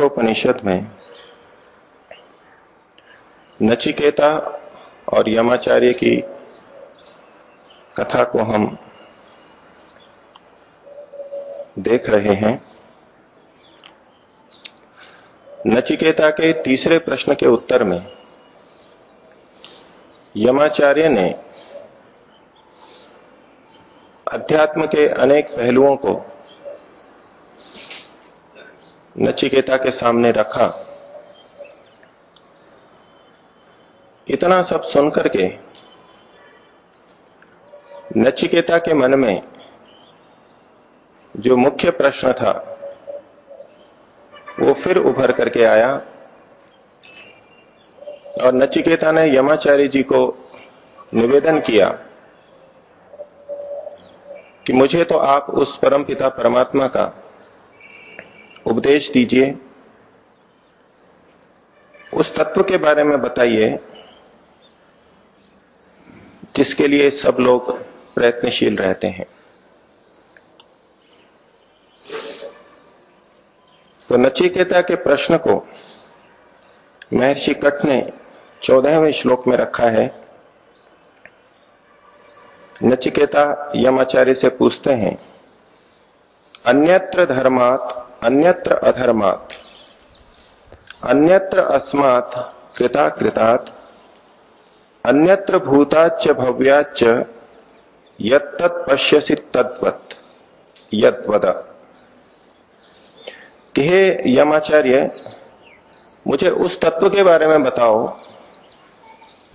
कठोपनिषद में नचिकेता और यमाचार्य की कथा को हम देख रहे हैं। नचिकेता के तीसरे प्रश्न के उत्तर में यमाचार्य ने अध्यात्म के अनेक पहलुओं को नचिकेता के सामने रखा। इतना सब सुनकर के नचिकेता के मन में जो मुख्य प्रश्न था, वो फिर उभर करके आया और नचिकेता ने यमाचार्य जी को निवेदन किया कि मुझे तो आप उस परमपिता परमात्मा का उपदेश दीजिए। उस तत्व के बारे में बताइए, जिसके लिए सब लोग प्रयत्नशील रहते हैं। तो नचिकेता के प्रश्न को महर्षि कट ने चौदहवें श्लोक में रखा है। नचिकेता यमाचार्य से पूछते हैं, अन्यत्र धर्मात अन्यत्र अधर्मात। अन्यत्र अस्मात् कृता कृतात् अन्यत्र भूताच भव्याच यत्त पश्यसि तद्वत कि हे यमाचार्य, मुझे उस तत्व के बारे में बताओ,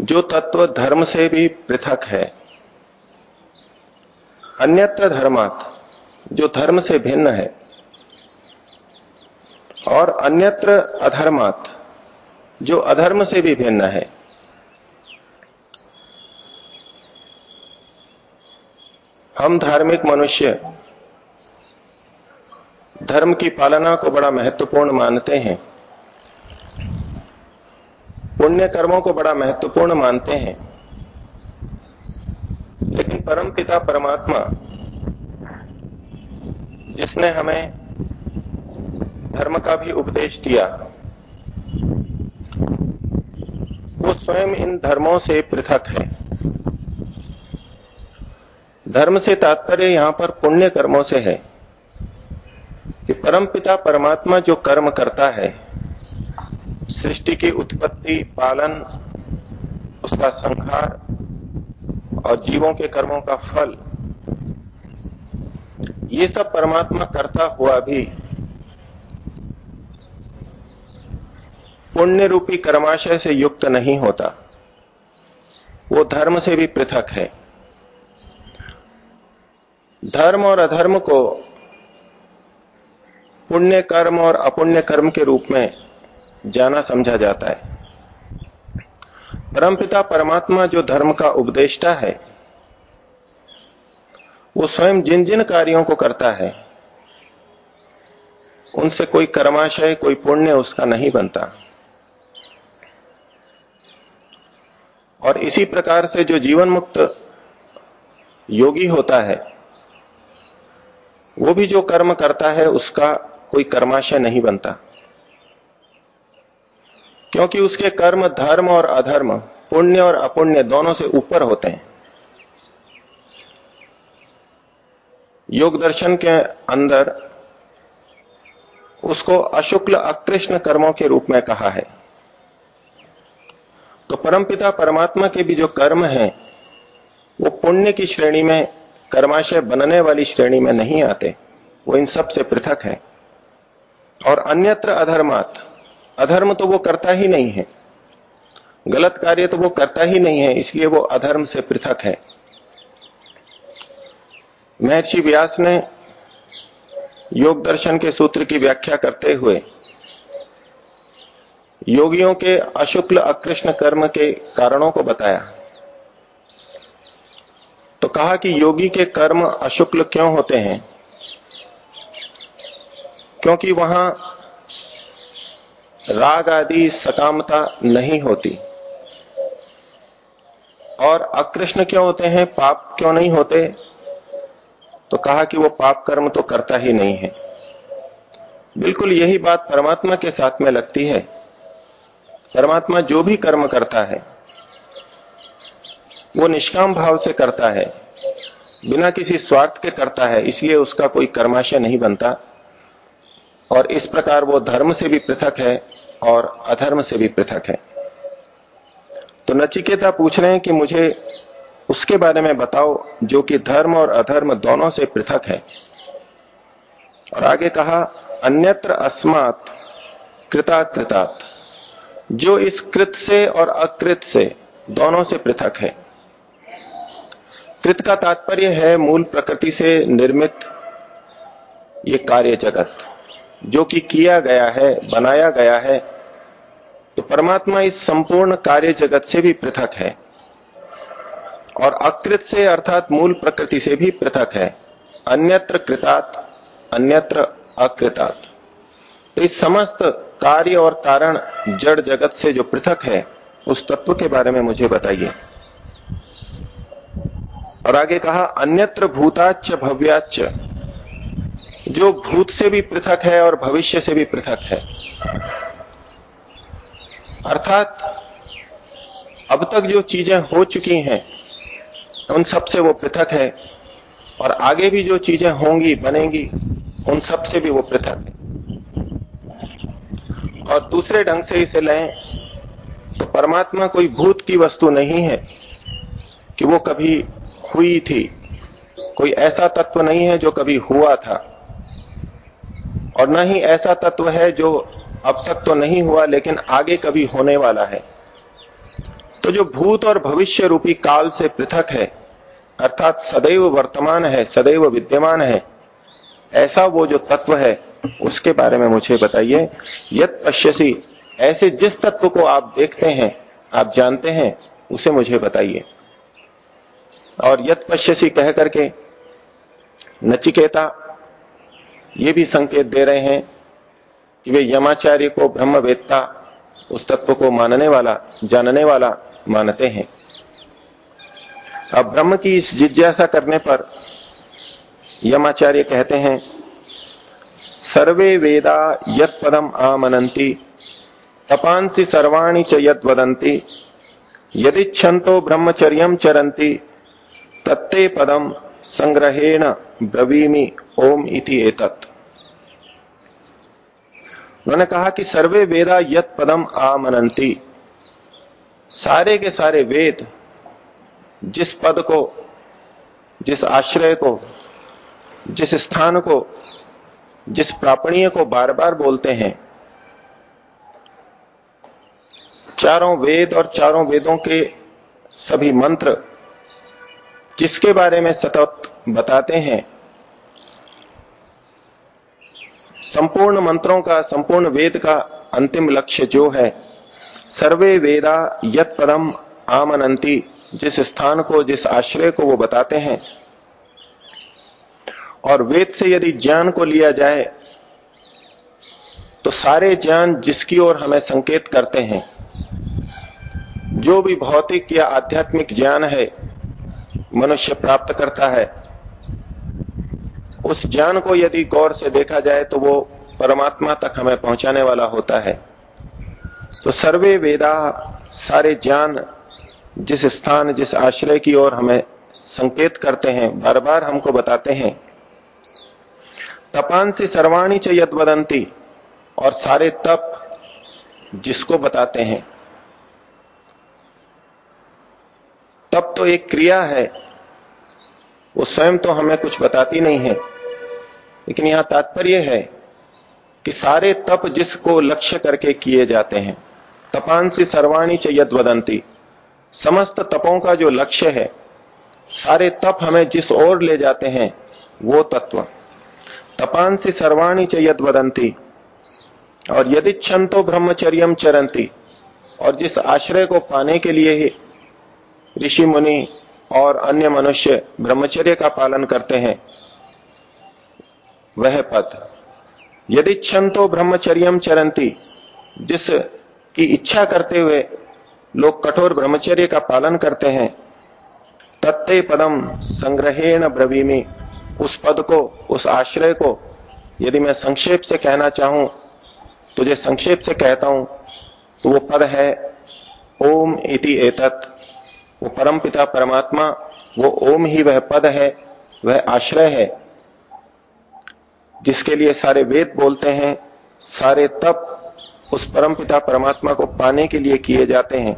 जो तत्व धर्म से भी पृथक है। अन्यत्र धर्मात्, जो धर्म से भिन्न है। और अन्यत्र अधर्मात, जो अधर्म से भी भिन्न है। हम धार्मिक मनुष्य, धर्म की पालना को बड़ा महत्वपूर्ण मानते हैं। पुण्य कर्मों को बड़ा महत्वपूर्ण मानते हैं। लेकिन परम पिता परमात्मा, जिसने हमें धर्म का भी उपदेश दिया। वो स्वयं इन धर्मों से पृथक है। धर्म से तात्पर्य यहाँ पर पुण्य कर्मों से है कि परम पिता परमात्मा जो कर्म करता है, सृष्टि की उत्पत्ति, पालन, उसका संहार और जीवों के कर्मों का फल, ये सब परमात्मा करता हुआ भी पुण्य रूपी कर्माशय से युक्त नहीं होता। वो धर्म से भी पृथक है। धर्म और अधर्म को पुण्य कर्म और अपुण्य कर्म के रूप में जाना समझा जाता है। परमपिता परमात्मा जो धर्म का उपदेष्टा है, वो स्वयं जिन जिन कार्यों को करता है, उनसे कोई कर्माशय, कोई पुण्य उसका नहीं बनता। और इसी प्रकार से जो जीवन मुक्त योगी होता है, वो भी जो कर्म करता है, उसका कोई कर्माशय नहीं बनता। क्योंकि उसके कर्म धर्म और अधर्म, पुण्य और अपुण्य दोनों से ऊपर होते हैं। योग दर्शन के अंदर उसको अशुक्ल अकृष्ण कर्मों के रूप में कहा है। तो परमपिता परमात्मा के भी जो कर्म हैं, वो पुण्य की श्रेणी में, कर्माशय बनने वाली श्रेणी में नहीं आते। वो इन सबसे पृथक है। और अन्यत्र अधर्मात, अधर्म तो वो करता ही नहीं है। गलत कार्य तो वो करता ही नहीं है, इसलिए वो अधर्म से पृथक है। महर्षि व्यास ने योग दर्शन के सूत्र की व्याख्या करते हुए योगियों के अशुक्ल अकृष्ण कर्म के कारणों को बताया। तो कहा कि योगी के कर्म अशुक्ल क्यों होते हैं? क्योंकि वहाँ राग आदि सकामता नहीं होती। और अकृष्ण क्यों होते हैं? पाप क्यों नहीं होते? तो कहा कि वो पाप कर्म तो करता ही नहीं है। बिल्कुल यही बात परमात्मा के साथ में लगती है। परमात्मा जो भी कर्म करता है, वो निष्काम भाव से करता है, बिना किसी स्वार्थ के करता है, इसलिए उसका कोई कर्माशय नहीं बनता। और इस प्रकार वो धर्म से भी पृथक है और अधर्म से भी पृथक है। तो नचिकेता पूछ रहे हैं कि मुझे उसके बारे में बताओ, जो कि धर्म और अधर्म दोनों से पृथक है। और आगे कहा, अन्यत्र अस्मात कृताकृतात जो इस कृत से और अकृत से दोनों से पृथक है। कृत का तात्पर्य है मूल प्रकृति से निर्मित ये कार्य जगत, जो कि किया गया है, बनाया गया है। तो परमात्मा इस संपूर्ण कार्य जगत से भी पृथक है और अकृत से अर्थात मूल प्रकृति से भी पृथक है। अन्यत्र कृतात, अन्यत्र अकृतात। तो इस समस्त कार्य और कारण जड़ जगत से जो पृथक है, उस तत्व के बारे में मुझे बताइए। और आगे कहा, अन्यत्र भूताच भव्याच जो भूत से भी पृथक है और भविष्य से भी पृथक है। अर्थात, अब तक जो चीज़ें हो चुकी हैं, उन सबसे वो पृथक है, और आगे भी जो चीज़ें होंगी, बनेंगी, उन सबसे भी वो पृथक है। और दूसरे ढंग से इसे लें तो परमात्मा कोई भूत की वस्तु नहीं है कि वो कभी हुई थी। कोई ऐसा तत्व नहीं है जो कभी हुआ था। और न ही ऐसा तत्व है जो अब तक तो नहीं हुआ, लेकिन आगे कभी होने वाला है। तो जो भूत और भविष्य रूपी काल से पृथक है, अर्थात सदैव वर्तमान है, सदैव विद्यमान है, ऐसा वो जो तत्व है उसके बारे में मुझे बताइए। यद पश्यसी, ऐसे जिस तत्व को आप देखते हैं, आप जानते हैं, उसे मुझे बताइए। और यद पश्यसी कह करके, नचिकेता, ये भी संकेत दे रहे हैं कि वे यमाचार्य को, ब्रह्मवेत्ता, उस तत्व को मानने वाला, जानने वाला मानते हैं। अब ब्रह्म की इस जिज्ञासा करने पर यमाचार्य कहते हैं सर्वे वेदा यत पदम आमनंती तपांसी सर्वाणी च यद वदंती यदि छंतो ब्रह्मचर्य चरंती तत्ते पदम संग्रहेण ब्रवीमी ओम इति एतत्। उन्होंने कहा कि सर्वे वेदा यत पदम आमनंती सारे के सारे वेद जिस पद को, जिस आश्रय को, जिस स्थान को जिस प्रापणीय को बार बार बोलते हैं, चारों वेद और चारों वेदों के सभी मंत्र जिसके बारे में सतत बताते हैं? संपूर्ण मंत्रों का, संपूर्ण वेद का अंतिम लक्ष्य जो है, सर्वे वेदा यत पदम आमनंती जिस स्थान को, जिस आश्रय को वो बताते हैं। और वेद से यदि ज्ञान को लिया जाए तो सारे ज्ञान जिसकी ओर हमें संकेत करते हैं, जो भी भौतिक या आध्यात्मिक ज्ञान है, मनुष्य प्राप्त करता है, उस ज्ञान को यदि गौर से देखा जाए तो वो परमात्मा तक हमें पहुँचाने वाला होता है। तो सर्वे वेदा, सारे ज्ञान जिस स्थान, जिस आश्रय की ओर हमें संकेत करते हैं, बार बार हमको बताते हैं तपांसी सर्वाणी च यदवदंती और सारे तप जिसको बताते हैं। तप तो एक क्रिया है, वो स्वयं तो हमें कुछ बताती नहीं है, लेकिन यहाँ तात्पर्य है कि सारे तप जिसको लक्ष्य करके किए जाते हैं, तपांसी सर्वाणी च यदवदंती समस्त तपों का जो लक्ष्य है, सारे तप हमें जिस ओर ले जाते हैं, वो तत्व। तपांसी सर्वाणी च यदवदंती और यदि तो ब्रह्मचर्यम चरंती और जिस आश्रय को पाने के लिए ही ऋषि मुनि और अन्य मनुष्य ब्रह्मचर्य का पालन करते हैं, वह पद। यदि तो ब्रह्मचर्यम चरंती जिस की इच्छा करते हुए लोग कठोर ब्रह्मचर्य का पालन करते हैं, तत्ते पदम संग्रहेण ब्रवीमी। उस पद को, उस आश्रय को, यदि मैं संक्षेप से कहना चाहूँ तुझे संक्षेप से कहता हूँ तो वो पद है, ओम इति एतत्। वो परम पिता परमात्मा, वो ओम ही वह पद है, वह आश्रय है, जिसके लिए सारे वेद बोलते हैं, सारे तप उस परम पिता परमात्मा को पाने के लिए किए जाते हैं।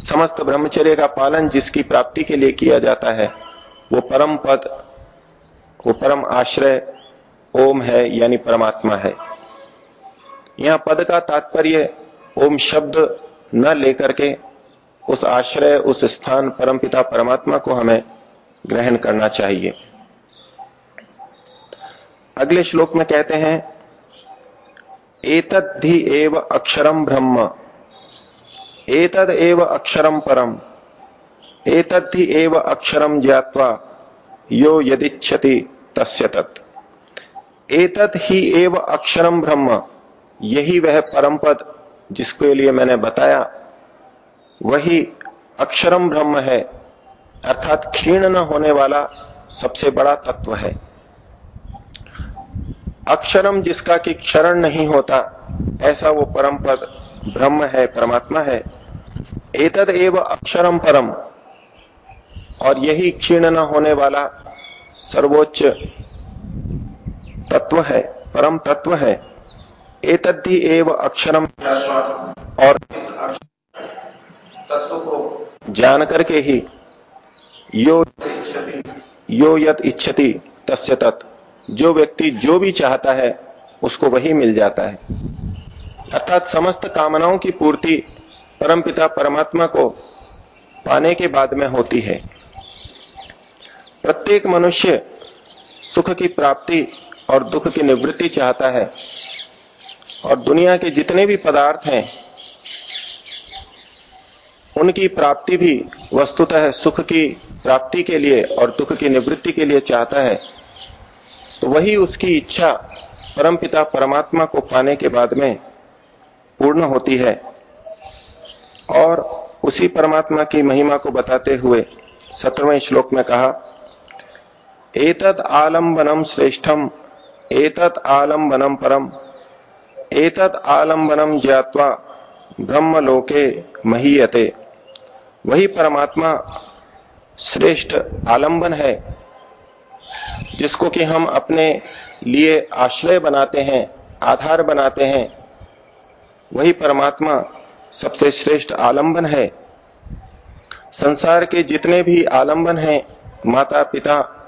समस्त ब्रह्मचर्य का पालन जिसकी प्राप्ति के लिए किया जाता है, वो परम पद वो परम आश्रय, ओम है, यानी परमात्मा है। यहाँ पद का तात्पर्य ओम शब्द न लेकर के उस आश्रय, उस स्थान परमपिता परमात्मा को हमें ग्रहण करना चाहिए। अगले श्लोक में कहते हैं एतद्धि एव अक्षरम ब्रह्म, एतद एव अक्षरम परम एतद्धि एव अक्षरम ज्ञावा यो यदिच्छति तस्य तत्। एतद ही एव अक्षरम ब्रह्म। यही वह परम पद जिसके लिए मैंने बताया। वही अक्षरम ब्रह्म है। अर्थात क्षीण न होने वाला सबसे बड़ा तत्व है। अक्षरम जिसका कि क्षरण नहीं होता, ऐसा वो परम पद ब्रह्म है, परमात्मा है। एतद एव अक्षरम परम। और यही क्षीण न होने वाला सर्वोच्च तत्व है परम तत्व है। एतद्धि एव अक्षरम और तत्व को जान करके ही यो यो यत इच्छति तस्य तत्। जो व्यक्ति जो भी चाहता है उसको वही मिल जाता है। अर्थात समस्त कामनाओं की पूर्ति परमपिता परमात्मा को पाने के बाद में होती है। प्रत्येक मनुष्य सुख की प्राप्ति और दुख की निवृत्ति चाहता है। और दुनिया के जितने भी पदार्थ हैं, उनकी प्राप्ति भी वस्तुतः सुख की प्राप्ति के लिए और दुख की निवृत्ति के लिए चाहता है। तो वही उसकी इच्छा परमपिता परमात्मा को पाने के बाद में पूर्ण होती है। और उसी परमात्मा की महिमा को बताते हुए सत्रहवें श्लोक में कहा एतद आलंबनम श्रेष्ठम, एतद आलंबनम परम। एतद आलंबनम ज्ञावा ब्रह्मलोके महीयते। वही परमात्मा श्रेष्ठ आलंबन है, जिसको कि हम अपने लिए आश्रय बनाते हैं, आधार बनाते हैं। वही परमात्मा सबसे श्रेष्ठ आलंबन है। संसार के जितने भी आलंबन हैं माता पिता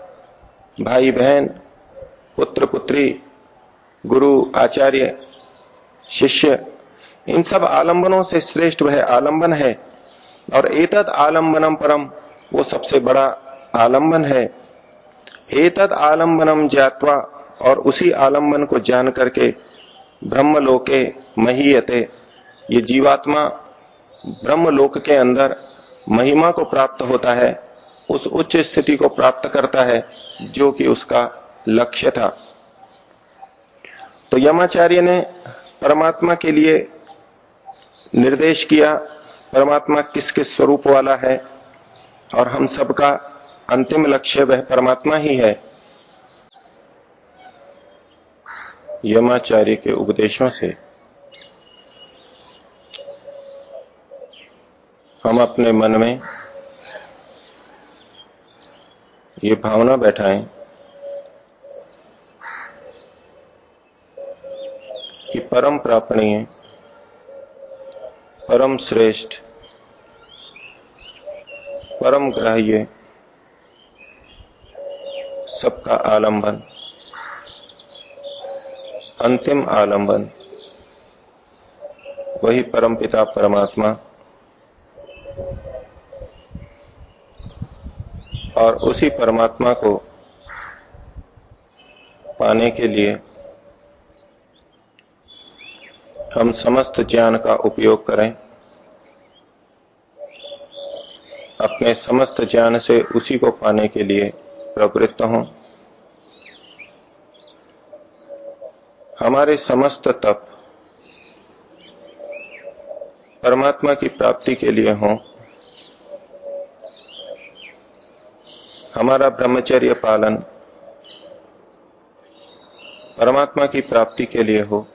भाई बहन, पुत्र पुत्री, गुरु, आचार्य, शिष्य, इन सब आलंबनों से श्रेष्ठ वह आलंबन है और एतद आलंबनम परम वो सबसे बड़ा आलंबन है। एतद आलंबनम जात्वा और उसी आलंबन को जान करके ब्रह्मलोके महीयते। ये जीवात्मा ब्रह्मलोक के अंदर महिमा को प्राप्त होता है। उस उच्च स्थिति को प्राप्त करता है, जो कि उसका लक्ष्य था। तो यमाचार्य ने परमात्मा के लिए निर्देश किया, परमात्मा किस किस स्वरूप वाला है, और हम सबका अंतिम लक्ष्य वह परमात्मा ही है। यमाचार्य के उपदेशों से हम अपने मन में ये भावना बैठाएँ कि परम प्रापणीय, परम श्रेष्ठ, परम ग्राह्य सबका आलंबन, अंतिम आलंबन, वही परमपिता परमात्मा और उसी परमात्मा को पाने के लिए हम समस्त ज्ञान का उपयोग करें। अपने समस्त ज्ञान से उसी को पाने के लिए प्रवृत्त हों। हमारे समस्त तप परमात्मा की प्राप्ति के लिए हों। हमारा ब्रह्मचर्य पालन परमात्मा की प्राप्ति के लिए हो।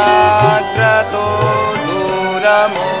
sacra todo.